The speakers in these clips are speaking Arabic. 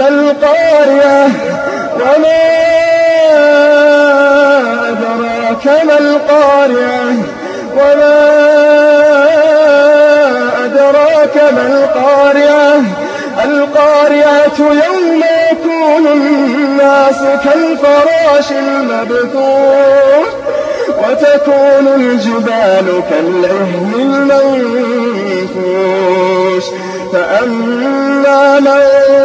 ما القارعة وما أدراك ما القارعة وما أدراك ما القارعة القارعة يوم يكون الناس كالفراش المبثوث وتكون الجبال كالعهن المنفوش. فأما من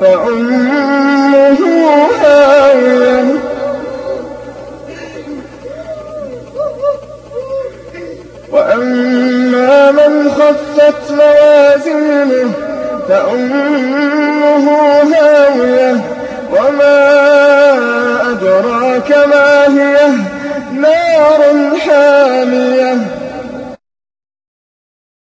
فأمه هاوية وأما من خفت موازينه فأمه هاوية.